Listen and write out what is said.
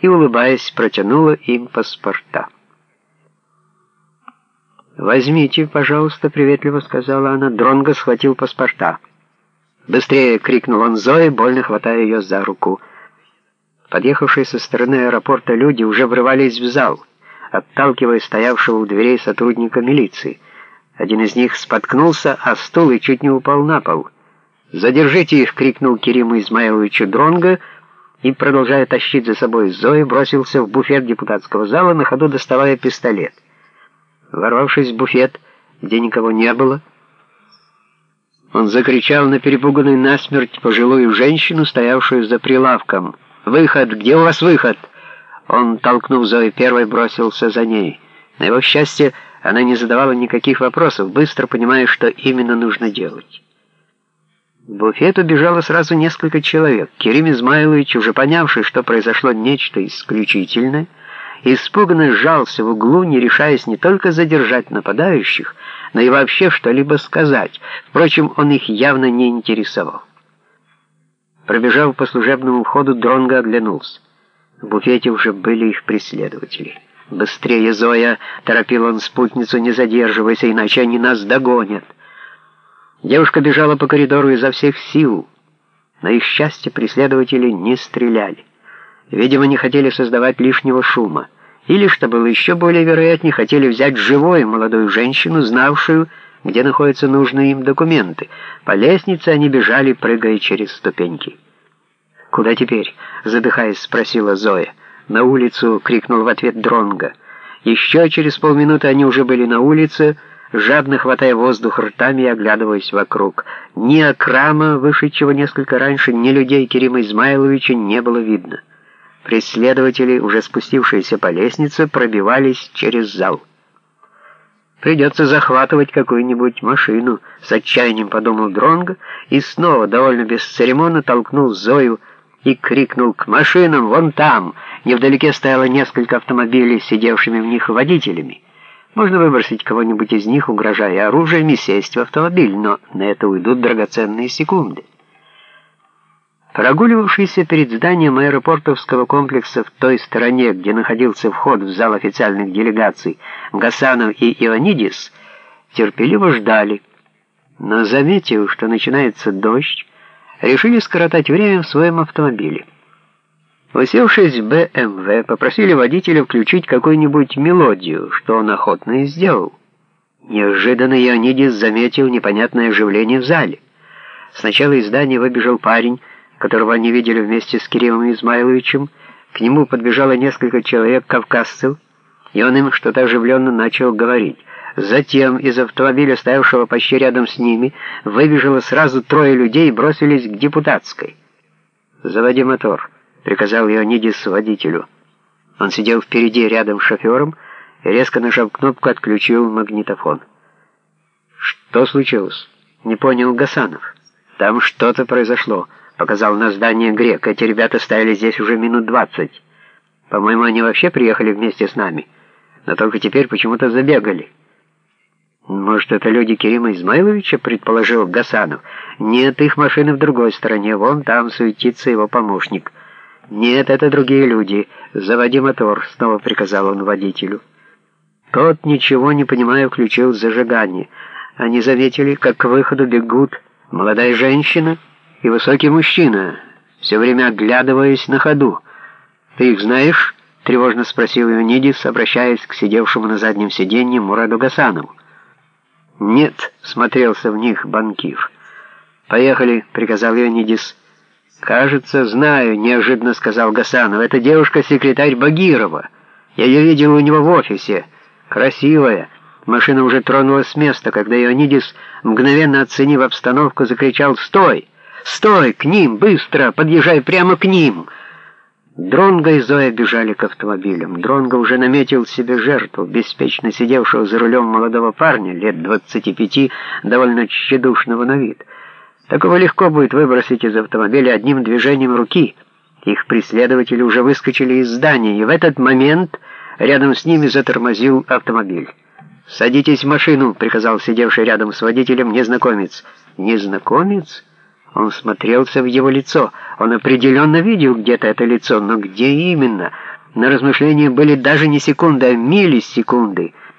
и, улыбаясь, протянула им паспорта. «Возьмите, пожалуйста», — приветливо сказала она. Дронго схватил паспорта. «Быстрее!» — крикнул он Зое, больно хватая ее за руку. Подъехавшие со стороны аэропорта люди уже врывались в зал, отталкивая стоявшего у дверей сотрудника милиции. Один из них споткнулся о стул и чуть не упал на пол. «Задержите их!» — крикнул Кериму Измайловичу Дронго и, продолжая тащить за собой Зои, бросился в буфет депутатского зала, на ходу доставая пистолет. Ворвавшись в буфет, где никого не было, он закричал на перепуганную насмерть пожилую женщину, стоявшую за прилавком. «Выход! Где у вас выход?» Он, толкнув Зои первой, бросился за ней. На его счастье, она не задавала никаких вопросов, быстро понимая, что именно нужно делать. В буфет убежало сразу несколько человек. Керим Измайлович, уже понявший, что произошло нечто исключительное, испуганно сжался в углу, не решаясь не только задержать нападающих, но и вообще что-либо сказать. Впрочем, он их явно не интересовал. Пробежав по служебному входу, Дронго оглянулся. В буфете уже были их преследователи. «Быстрее, Зоя!» — торопил он спутницу, не задерживайся, иначе они нас догонят. Девушка бежала по коридору изо всех сил. На их счастье преследователи не стреляли. Видимо, не хотели создавать лишнего шума. Или, что было еще более вероятнее, хотели взять живой молодую женщину, знавшую, где находятся нужные им документы. По лестнице они бежали, прыгая через ступеньки. «Куда теперь?» — задыхаясь, спросила Зоя. «На улицу!» — крикнул в ответ Дронга. Еще через полминуты они уже были на улице, жадно хватая воздух ртами и оглядываясь вокруг. Ни Акрама, вышедшего несколько раньше, ни людей Керима Измайловича не было видно. Преследователи, уже спустившиеся по лестнице, пробивались через зал. «Придется захватывать какую-нибудь машину», — с отчаянием подумал Дронго и снова, довольно бесцеремонно, толкнул Зою и крикнул «К машинам! Вон там!» Невдалеке стояло несколько автомобилей сидевшими в них водителями. Можно выбросить кого-нибудь из них, угрожая оружием, и сесть в автомобиль, но на это уйдут драгоценные секунды. Прогуливавшийся перед зданием аэропортовского комплекса в той стороне, где находился вход в зал официальных делегаций, Гасанов и Ионидис терпеливо ждали, но, заметив, что начинается дождь, решили скоротать время в своем автомобиле. Усевшись в БМВ, попросили водителя включить какую-нибудь мелодию, что он охотно и сделал. Неожиданно Ионидис заметил непонятное оживление в зале. Сначала из здания выбежал парень, которого они видели вместе с Кириллом Измайловичем, к нему подбежало несколько человек-кавказцев, и он им что-то оживленно начал говорить. Затем из автомобиля, стоявшего почти рядом с ними, выбежало сразу трое людей и бросились к депутатской. «Заводи мотор», — приказал Леонидис водителю. Он сидел впереди рядом с шофером и, резко нажав кнопку, отключил магнитофон. «Что случилось?» — не понял Гасанов. «Там что-то произошло». Показал на здание грек. Эти ребята стояли здесь уже минут двадцать. По-моему, они вообще приехали вместе с нами. Но только теперь почему-то забегали. Может, это люди Керима Измайловича, предположил Гасанов. Нет, их машины в другой стороне. Вон там суетится его помощник. Нет, это другие люди. Заводи мотор, снова приказал он водителю. Тот, ничего не понимая, включил зажигание. Они заметили, как к выходу бегут молодая женщина и высокий мужчина, все время оглядываясь на ходу. «Ты их знаешь?» — тревожно спросил Ионидис, обращаясь к сидевшему на заднем сиденье Мураду Гасанову. «Нет», — смотрелся в них банкир. «Поехали», — приказал Ионидис. «Кажется, знаю», — неожиданно сказал Гасанов. «Это девушка-секретарь Багирова. Я ее видел у него в офисе. Красивая». Машина уже тронулась с места, когда Ионидис, мгновенно оценив обстановку, закричал «Стой!» «Стой! К ним! Быстро! Подъезжай прямо к ним!» Дронго и Зоя бежали к автомобилям. Дронго уже наметил себе жертву, беспечно сидевшего за рулем молодого парня, лет 25, довольно тщедушного на вид. Такого легко будет выбросить из автомобиля одним движением руки. Их преследователи уже выскочили из здания, и в этот момент рядом с ними затормозил автомобиль. «Садитесь в машину», — приказал сидевший рядом с водителем незнакомец. «Незнакомец?» Он смотрелся в его лицо. Он определенно видел где-то это лицо, но где именно? На размышления были даже не секунды, а миллисекунды.